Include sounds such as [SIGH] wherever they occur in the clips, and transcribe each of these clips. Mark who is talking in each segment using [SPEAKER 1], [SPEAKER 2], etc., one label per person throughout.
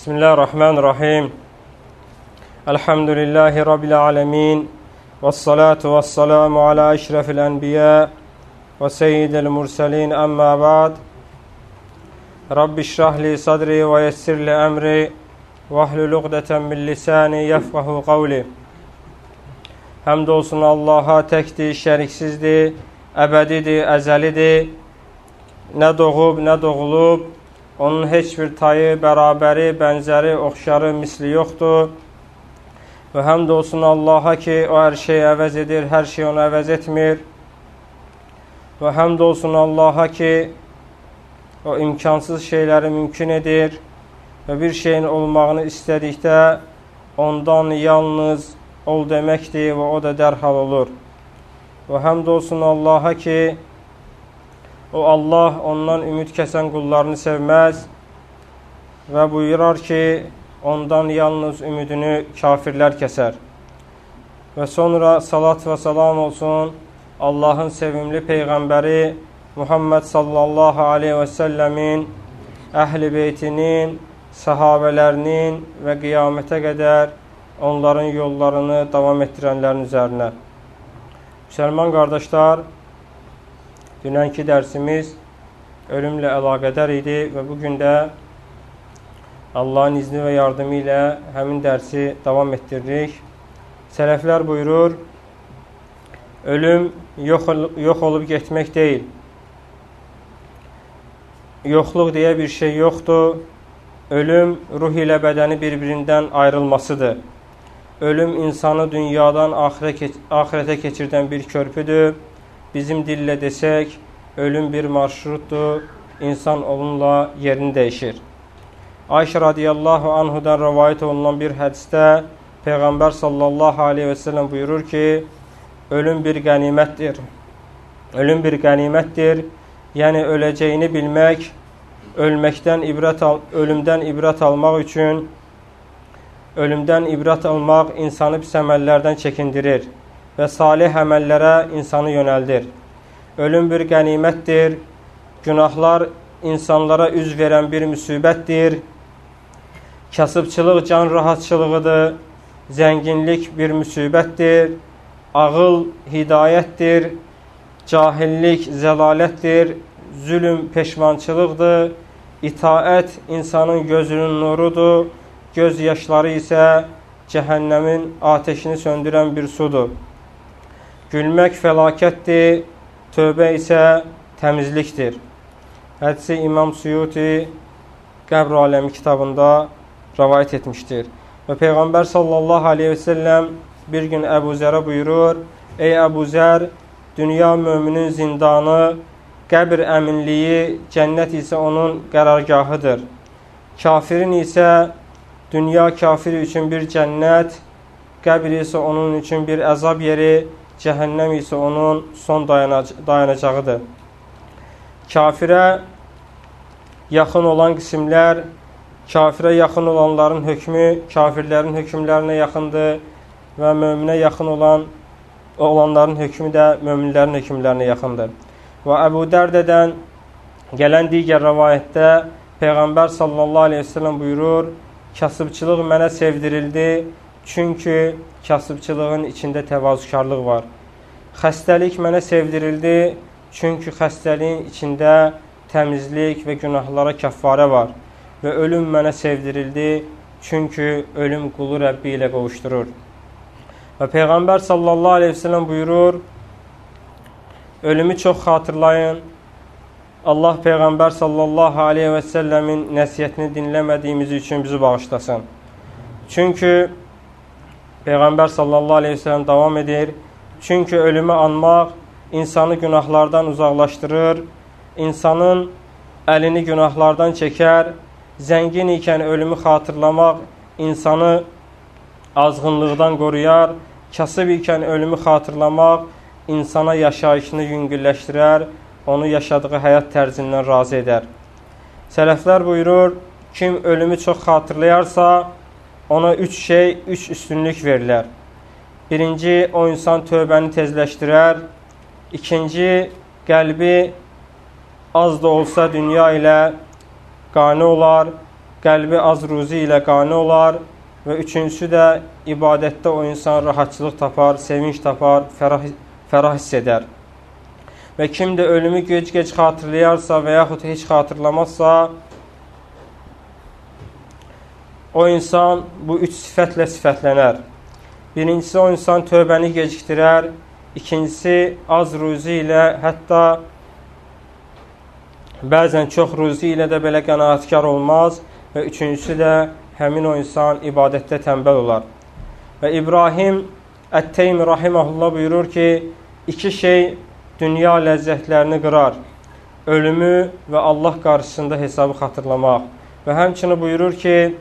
[SPEAKER 1] بسم الله الرحمن الرحيم الحمد لله رب العالمين والصلاة والسلام على أشرف الأنبياء وسيد المرسلين أما بعد رب اشرح لي صدري ويسر لي أمري واحلل عقدة من lisani yefqahu qavli Həmd olsun Allaha təkdir, şəriksizdir, əbədidir, əzəlidir. Nə doğub, nə doğulub, onun heç bir tayı, bərabəri, bənzəri, oxşarı, misli yoxdur. Və həmd olsun Allaha ki, o hər şeyi əvəz edir, hər şey onu əvəz etmir. Və həmd olsun Allaha ki, o imkansız şeyləri mümkün edir və bir şeyin olmağını istədikdə ondan yalnız ol deməkdir və o da dərhal olur. Və həmd olsun Allaha ki, o Allah ondan ümid kəsən qullarını sevməz və buyurar ki, ondan yalnız ümidini kafirlər kəsər. Və sonra salat və salam olsun Allahın sevimli Peyğəmbəri Muhammed sallallahu aleyhi və səlləmin, əhl-i beytinin, səhabələrinin və qiyamətə qədər onların yollarını davam etdirənlərin üzərinə. Müsəlman qardaşlar, dünənki dərsimiz ölümlə əlaqədar idi və bugün də Allahın izni və yardımı ilə həmin dərsi davam etdiririk. Sələflər buyurur, ölüm yox, yox olub getmək deyil. Yoxluq deyə bir şey yoxdur. Ölüm ruh ilə bədəni bir-birindən ayrılmasıdır. Ölüm insanı dünyadan axirətə keçirdən bir körpüdür. Bizim dillə desək, ölüm bir marşrutdur. İnsan onunla yerini dəyişir. Ayşə radiyallahu anhudan rəvayət olunan bir hədisdə Peyğəmbər sallallahu aleyhi və səlləm buyurur ki, ölüm bir qənimətdir. Ölüm bir qənimətdir. Yəni öləcəyini bilmək, ölməkdən ibrət al ölümdən ibrət almaq üçün ölümdən ibrət almaq insanı pis əməllərdən çəkindirir və salih əməllərə insanı yönəldir. Ölüm bir qənimətdir, günahlar insanlara üz verən bir müsibətdir, kasıbçılıq can rahatçılığıdır, zənginlik bir müsibətdir, ağıl hidayətdir, cahillik zəlalətdir, zülüm peşmançılıqdır, itaət insanın gözünün nurudur, göz yaşları isə cəhənnəmin ateşini söndürən bir sudur. Gülmək fəlakətdir, tövbə isə təmizlikdir. Hədisi İmam Suyuti Qəbr aləmi kitabında rəvayət etmişdir. Və Peyğəmbər sallallahu aleyhi və səlləm bir gün Əbu Zərə buyurur, Ey Əbu Zər, dünya möminin zindanı, qəbir əminliyi, cənnət isə onun qərargahıdır. Kafirin isə dünya kafiri üçün bir cənnət, qəbir isə onun üçün bir əzab yeri, cəhənnəm isə onun son dayanac dayanacağıdır. Kafirə yaxın olan qismlər, kafirə yaxın olanların hökmü kafirlərin hökmlərinə yaxındır və möminə yaxın olan olanların hökmü də möminlərin hökmlərinə yaxındır. Və Əbu Dərdədən gələn digər rəvayətdə Peyğəmbər sallallahu aleyhi ve sellem buyurur, kasıbçılıq mənə sevdirildi, çünki kasıbçılığın içində təvazükarlıq var. Xəstəlik mənə sevdirildi, çünki xəstəliyin içində təmizlik və günahlara kəffarə var. Və ölüm mənə sevdirildi, çünki ölüm qulu Rəbbi ilə qovuşdurur. Və Peyğəmbər sallallahu aleyhi ve sellem buyurur, ölümü çox xatırlayın. Allah Peyğəmbər sallallahu aleyhi və səlləmin nəsiyyətini dinləmədiyimiz üçün bizi bağışlasın. Çünki Peyğəmbər sallallahu aleyhi və səlləm davam edir. Çünki ölümü anmaq insanı günahlardan uzaqlaşdırır, insanın əlini günahlardan çəkər, zəngin ikən ölümü xatırlamaq insanı azğınlıqdan qoruyar, kasıb ikən ölümü xatırlamaq insana yaşayışını yüngülləşdirər, onu yaşadığı həyat tərzindən razı edər. Sələflər buyurur, kim ölümü çox xatırlayarsa, ona üç şey, üç üstünlük verilər. Birinci, o insan tövbəni tezləşdirər. İkinci, qəlbi az da olsa dünya ilə qani olar. qəlbi az ruzi ilə qane olar və üçüncüsü də ibadətdə o insan rahatçılıq tapar, sevinç tapar, fərah, fərah hiss edər. Və kim də ölümü gec-gec xatırlayarsa və yaxud heç xatırlamazsa, o insan bu üç sifətlə sifətlənər. Birincisi, o insan tövbəni gecikdirər. İkincisi, az ruzi ilə, hətta bəzən çox ruzi ilə də belə qənaətkar olmaz. Və üçüncüsü də həmin o insan ibadətdə tənbəl olar. Və İbrahim Ət-Teymi rahiməhullah buyurur ki, iki şey dünya ləzzətlərini qırar. Ölümü və Allah qarşısında hesabı xatırlamaq. Və həmçini buyurur ki,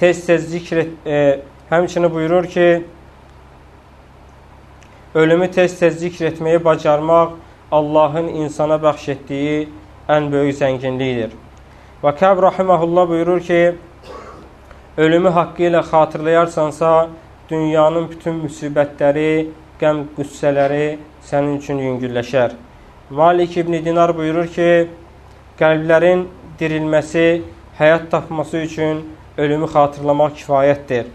[SPEAKER 1] tez-tez zikr et, e, həmçini buyurur ki, ölümü tez-tez zikr etməyi bacarmaq Allahın insana bəxş etdiyi ən böyük zənginlikdir. Və Kəb rahiməhullah buyurur ki, ölümü haqqı ilə xatırlayarsansa, dünyanın bütün müsibətləri, qəm qüssələri sənin üçün yüngülləşər. Malik ibn Dinar buyurur ki, qəlblərin dirilməsi, həyat tapması üçün ölümü xatırlamaq kifayətdir.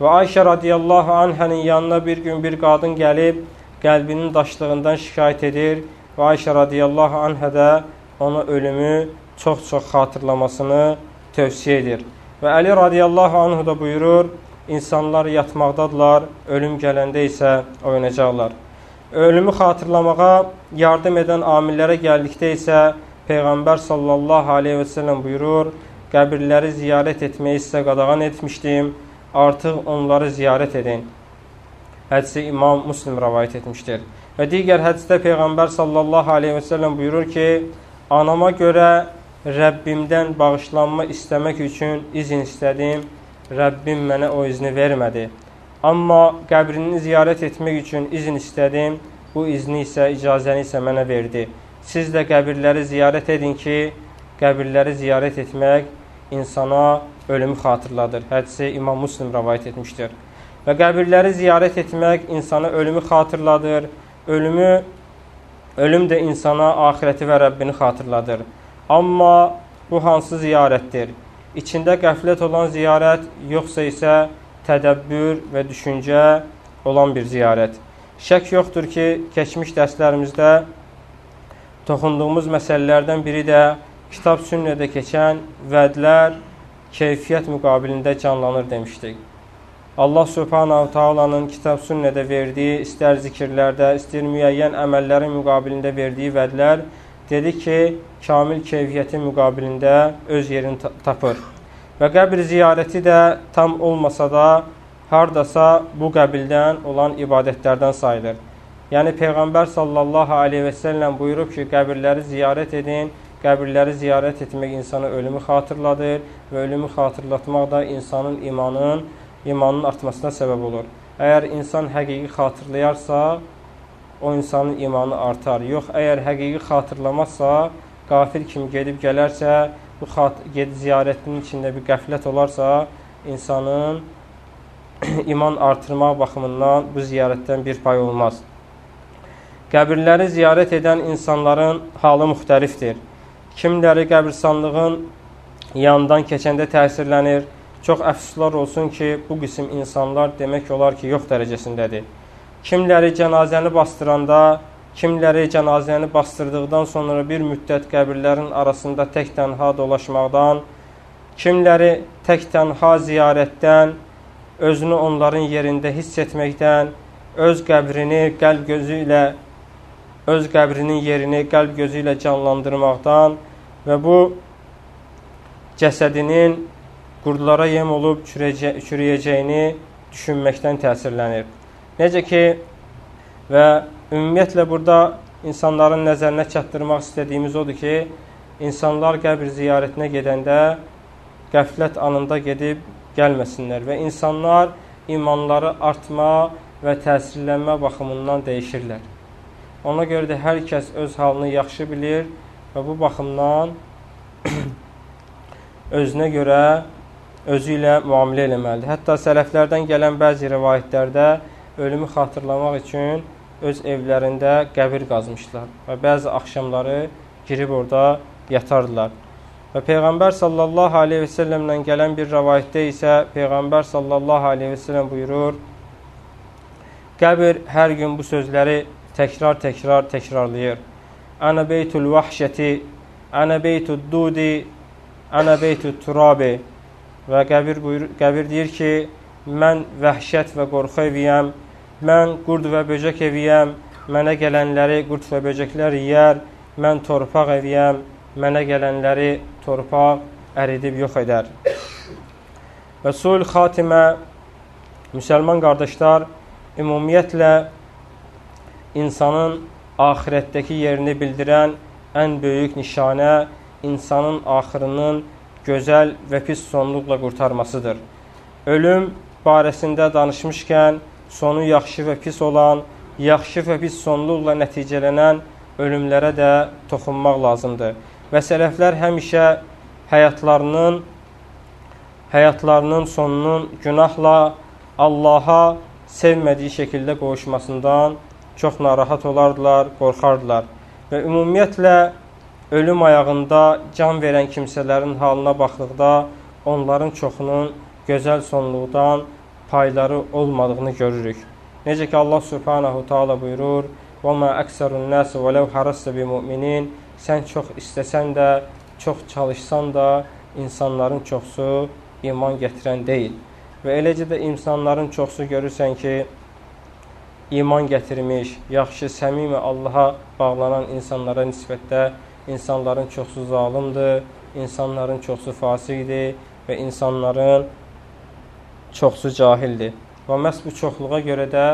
[SPEAKER 1] Və Ayşə radiyallahu anhənin yanına bir gün bir qadın gəlib, qəlbinin daşlığından şikayət edir və Ayşə radiyallahu anhə də ona ölümü çox-çox xatırlamasını tövsiyə edir. Və Əli radiyallahu anhu da buyurur, insanlar yatmaqdadılar, ölüm gələndə isə oynayacaqlar. Ölümü xatırlamağa yardım edən amillərə gəldikdə isə Peyğəmbər sallallahu aleyhi və səlləm buyurur, qəbirləri ziyarət etməyi sizə qadağan etmişdim, artıq onları ziyarət edin. Hədisi İmam Müslim rəvayət etmişdir. Və digər hədisdə Peyğəmbər sallallahu aleyhi və səlləm buyurur ki, anama görə Rəbbimdən bağışlanma istəmək üçün izin istədim. Rəbbim mənə o izni vermədi. Amma qəbrini ziyarət etmək üçün izin istədim. Bu izni isə, icazəni isə mənə verdi. Siz də qəbirləri ziyarət edin ki, qəbirləri ziyarət etmək insana ölümü xatırladır. Hədisi İmam Müslim rəvayət etmişdir. Və qəbirləri ziyarət etmək insana ölümü xatırladır. Ölümü, ölüm də insana axirəti və Rəbbini xatırladır. Amma bu hansı ziyarətdir? İçində qəflət olan ziyarət, yoxsa isə tədəbbür və düşüncə olan bir ziyarət. Şək yoxdur ki, keçmiş dərslərimizdə toxunduğumuz məsələlərdən biri də kitab sünnədə keçən vədlər keyfiyyət müqabilində canlanır demişdik. Allah Subhanahu Taala'nın kitab sünnədə verdiyi istər zikirlərdə, istər müəyyən əməllərin müqabilində verdiyi vədlər dedi ki, kamil keyfiyyətin müqabilində öz yerini tapır. Və qəbr ziyarəti də tam olmasa da, hardasa bu qəbildən olan ibadətlərdən sayılır. Yəni Peyğəmbər sallallahu aleyhi və səlləm buyurub ki, qəbirləri ziyarət edin, qəbirləri ziyarət etmək insana ölümü xatırladır və ölümü xatırlatmaq da insanın imanın, imanın artmasına səbəb olur. Əgər insan həqiqi xatırlayarsa, o insanın imanı artar. Yox, əgər həqiqi xatırlamazsa, qafil kimi gedib gələrsə, bu gedib ziyarətinin içində bir qəflət olarsa, insanın [CLEARS THROAT] iman artırmaq baxımından bu ziyarətdən bir pay olmaz. Qəbirləri ziyarət edən insanların halı müxtəlifdir. Kimləri qəbirstanlığın yanından keçəndə təsirlənir. Çox əfsuslar olsun ki, bu qism insanlar demək olar ki, yox dərəcəsindədir. Kimləri cənazəni bastıranda, kimləri cənazəni bastırdıqdan sonra bir müddət qəbirlərin arasında tək tənha dolaşmaqdan, kimləri tək tənha ziyarətdən, özünü onların yerində hiss etməkdən, öz qəbrini qəlb gözü ilə öz qəbrinin yerini qəlb gözü ilə canlandırmaqdan və bu cəsədinin qurdlara yem olub çürüyəcəyini düşünməkdən təsirlənir. Necə ki və ümumiyyətlə burada insanların nəzərinə çatdırmaq istədiyimiz odur ki, insanlar qəbir ziyarətinə gedəndə qəflət anında gedib gəlməsinlər və insanlar imanları artma və təsirlənmə baxımından dəyişirlər. Ona görə də hər kəs öz halını yaxşı bilir və bu baxımdan [CLEARS THROAT] özünə görə özü ilə müamilə eləməlidir. Hətta sələflərdən gələn bəzi rivayətlərdə ölümü xatırlamaq üçün öz evlərində qəbir qazmışlar və bəzi axşamları girib orada yatardılar. Və Peyğəmbər sallallahu aleyhi və səlləmdən gələn bir rəvayətdə isə Peyğəmbər sallallahu aleyhi və səlləm buyurur, qəbir hər gün bu sözləri təkrar-təkrar təkrarlayır. Ənə beytul vəhşəti, ənə beytud dudi, ənə beytud turabi və qəbir, buyur, qəbir deyir ki, mən vəhşət və qorxu eviyəm, mən qurd və böcək eviyəm, mənə gələnləri qurd və böcəklər yiyər, mən torpaq eviyəm, mənə gələnləri torpaq əridib yox edər. Və sul xatimə müsəlman qardaşlar ümumiyyətlə insanın axirətdəki yerini bildirən ən böyük nişanə insanın axırının gözəl və pis sonluqla qurtarmasıdır. Ölüm barəsində danışmışkən sonu yaxşı və pis olan, yaxşı və pis sonluqla nəticələnən ölümlərə də toxunmaq lazımdır. Və sələflər həmişə həyatlarının həyatlarının sonunun günahla Allaha sevmədiyi şəkildə qovuşmasından çox narahat olardılar, qorxardılar. Və ümumiyyətlə ölüm ayağında can verən kimsələrin halına baxdıqda onların çoxunun gözəl sonluqdan payları olmadığını görürük. Necə ki Allah Subhanahu Taala buyurur: "Və ma əksərun nas və law harasta bi mu'minin" sən çox istəsən də, çox çalışsan da insanların çoxsu iman gətirən deyil. Və eləcə də insanların çoxsu görürsən ki, iman gətirmiş, yaxşı, səmimi Allaha bağlanan insanlara nisbətdə insanların çoxsu zalimdir, insanların çoxsu fasiqdir və insanların çoxsu cahildir. Və məhz bu çoxluğa görə də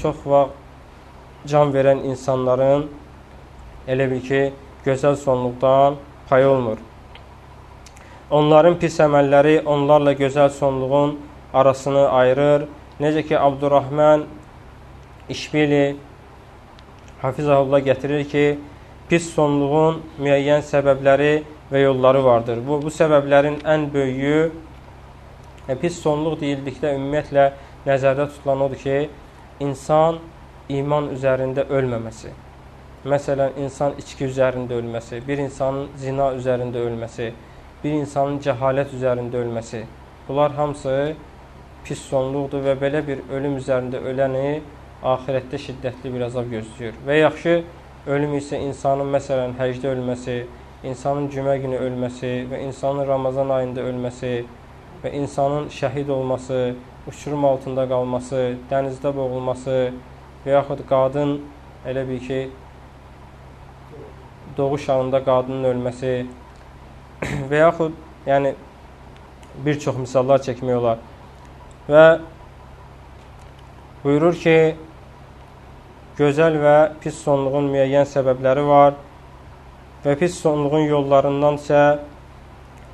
[SPEAKER 1] çox vaxt can verən insanların elə bil ki, gözəl sonluqdan pay olmur. Onların pis əməlləri onlarla gözəl sonluğun arasını ayırır. Necə ki, Abdurrahman İşbili Hafizahullah gətirir ki, pis sonluğun müəyyən səbəbləri və yolları vardır. Bu, bu səbəblərin ən böyüyü, e, pis sonluq deyildikdə ümumiyyətlə nəzərdə tutulan odur ki, insan iman üzərində ölməməsi. Məsələn, insan içki üzərində ölməsi, bir insanın zina üzərində ölməsi, bir insanın cəhalət üzərində ölməsi. Bunlar hamısı pis sonluqdur və belə bir ölüm üzərində öləni axirətdə şiddətli bir əzab gözləyir. Və yaxşı ölüm isə insanın məsələn həcdə ölməsi, insanın cümə günü ölməsi və insanın Ramazan ayında ölməsi və insanın şəhid olması, uçurum altında qalması, dənizdə boğulması və yaxud qadın elə bil ki, doğuş anında qadının ölməsi [CLEARS THROAT] və yaxud yəni bir çox misallar çəkmək olar. Və buyurur ki, gözəl və pis sonluğun müəyyən səbəbləri var və pis sonluğun yollarından isə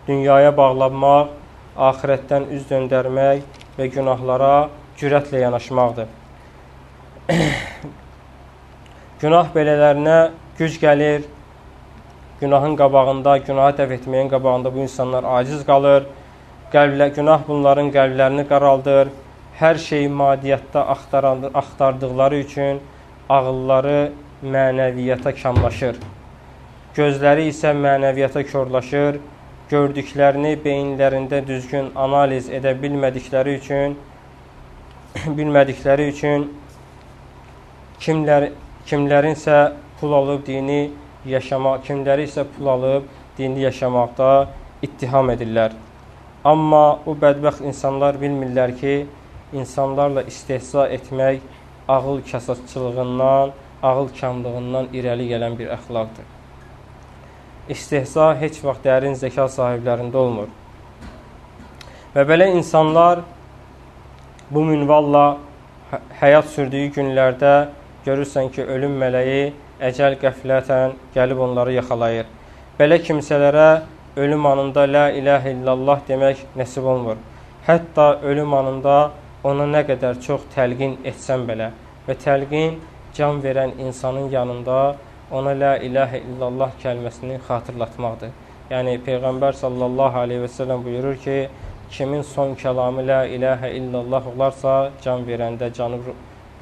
[SPEAKER 1] dünyaya bağlanmaq, axirətdən üz döndərmək və günahlara cürətlə yanaşmaqdır. [CLEARS THROAT] Günah belələrinə güc gəlir, günahın qabağında, günahı dəf etməyin qabağında bu insanlar aciz qalır. Qəlblə, günah bunların qəlblərini qaraldır. Hər şeyi madiyyatda axtardıqları üçün ağılları mənəviyyata kamlaşır. Gözləri isə mənəviyyata körlaşır. Gördüklərini beyinlərində düzgün analiz edə bilmədikləri üçün [CLEARS THROAT] bilmədikləri üçün kimlər kimlərinsə pul alıb dini yaşamaq, kimləri isə pul alıb dini yaşamaqda ittiham edirlər. Amma o bədbəxt insanlar bilmirlər ki, insanlarla istehza etmək ağıl kasatçılığından, ağıl kamlığından irəli gələn bir əxlaqdır. İstehza heç vaxt dərin zəka sahiblərində olmur. Və belə insanlar bu minvalla həyat sürdüyü günlərdə görürsən ki, ölüm mələyi əcəl qəflətən gəlib onları yaxalayır. Belə kimsələrə ölüm anında la ilahə illallah demək nəsib olmur. Hətta ölüm anında ona nə qədər çox təlqin etsən belə və təlqin can verən insanın yanında ona la ilahə illallah kəlməsini xatırlatmaqdır. Yəni Peyğəmbər sallallahu aleyhi və səlləm buyurur ki, kimin son kəlamı la ilahə illallah olarsa, can verəndə, canı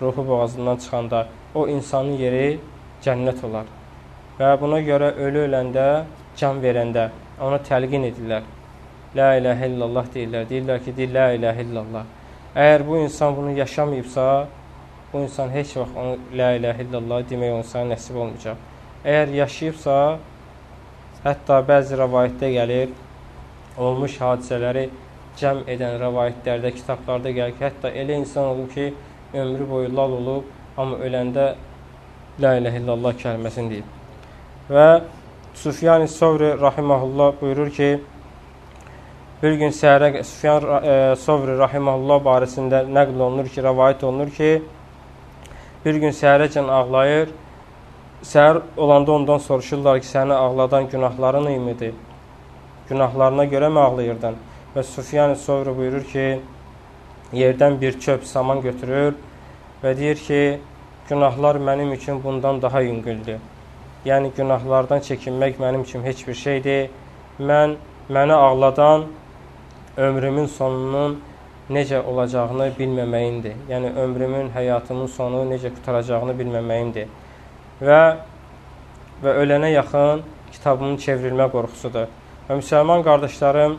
[SPEAKER 1] ruhu boğazından çıxanda o insanın yeri cənnət olar. Və buna görə ölü öləndə, can verəndə ona təlqin edirlər. La ilahə illallah deyirlər. Deyirlər ki, deyir la ilahə illallah. Əgər bu insan bunu yaşamayıbsa, bu insan heç vaxt onu la ilahə illallah demək olsa nəsib olmayacaq. Əgər yaşayıbsa, hətta bəzi rəvayətdə gəlir, olmuş hadisələri cəm edən rəvayətlərdə, kitablarda gəlir ki, hətta elə insan olub ki, ömrü boyu lal olub, amma öləndə la ilahə illallah kəlməsini deyib. Və Sufyan-ı Sovri rahiməhullah buyurur ki, bir gün səhərə Sufyan e, Sovri rahiməhullah barəsində nəql olunur ki, rəvayət olunur ki, bir gün səhərəcən ağlayır. Səhər olanda ondan soruşurlar ki, səni ağladan günahların imidir? Günahlarına görə mi ağlayırdın? Və Sufyan-ı Sovri buyurur ki, yerdən bir çöp saman götürür və deyir ki, günahlar mənim üçün bundan daha yüngüldür. Yəni günahlardan çəkinmək mənim üçün heç bir şeydir. Mən məni ağladan ömrümün sonunun necə olacağını bilməməyimdir. Yəni ömrümün, həyatımın sonu necə qutaracağını bilməməyimdir. Və və ölənə yaxın kitabımın çevrilmə qorxusudur. Və müsəlman qardaşlarım,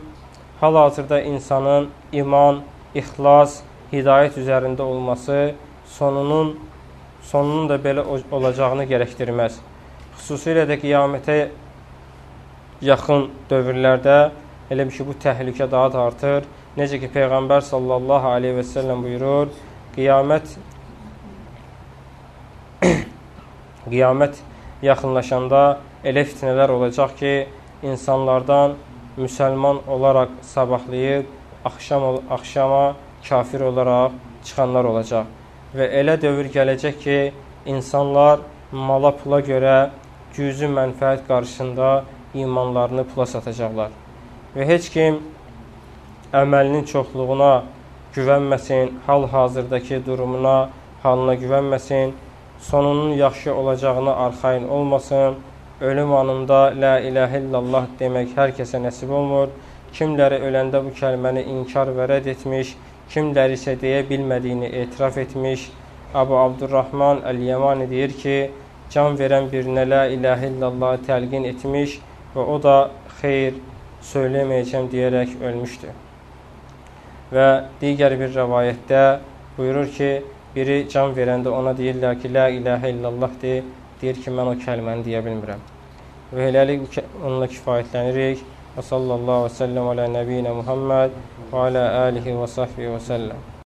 [SPEAKER 1] hal-hazırda insanın iman, ixlas, hidayət üzərində olması sonunun sonunun da belə olacağını gərəkdirməz xüsusilə də qiyamətə yaxın dövrlərdə elə bir ki, bu təhlükə daha da artır. Necə ki, Peyğəmbər sallallahu aleyhi və səlləm buyurur, qiyamət [COUGHS] qiyamət yaxınlaşanda elə fitnələr olacaq ki, insanlardan müsəlman olaraq sabahlayıb, axşam axşama kafir olaraq çıxanlar olacaq. Və elə dövr gələcək ki, insanlar mala pula görə cüzi mənfəət qarşısında imanlarını pula satacaqlar. Və heç kim əməlinin çoxluğuna güvənməsin, hal-hazırdakı durumuna, halına güvənməsin, sonunun yaxşı olacağına arxayın olmasın, ölüm anında la ilahə illallah demək hər kəsə nəsib olmur. Kimləri öləndə bu kəlməni inkar və rədd etmiş, kimləri isə deyə bilmədiyini etiraf etmiş. Abu Abdurrahman Əl-Yəmani deyir ki, can verən birinə la ilahə illallah təlqin etmiş və o da xeyr söyləməyəcəm deyərək ölmüşdür. Və digər bir rəvayətdə buyurur ki, biri can verəndə ona deyirlər ki, la ilahə illallah de, deyir ki, mən o kəlməni deyə bilmirəm. Və eləlik onunla kifayətlənirik. Və sallallahu və səlləm alə nəbiyinə Muhammed və alə alihi və sahbihi və səlləm.